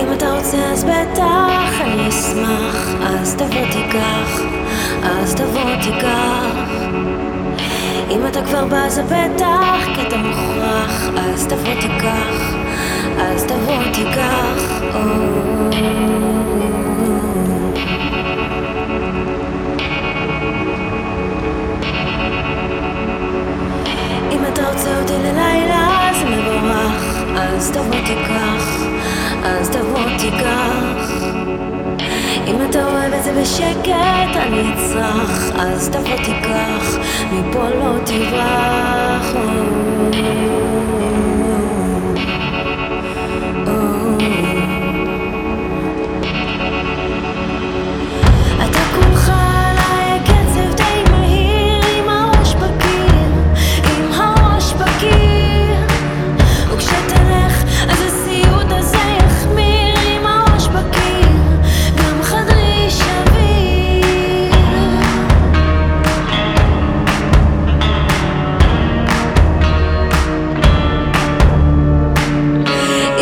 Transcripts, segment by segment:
אם אתה רוצה אז בטח אני אשמח. אז תבוא תיקח, אז תבוא תיקח. אם אתה כבר בא זה בטח כי אתה מוכרח. אז תבוא תיקח, אז תבוא תיקח. אם אתה רוצה אז תבוא תיקח אז תבוא תיקח. אם אתה אוהב את זה בשקט אני אצרח אז תבוא תיקח. מפה לא תברח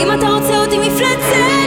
אם אתה רוצה אותי מפלצת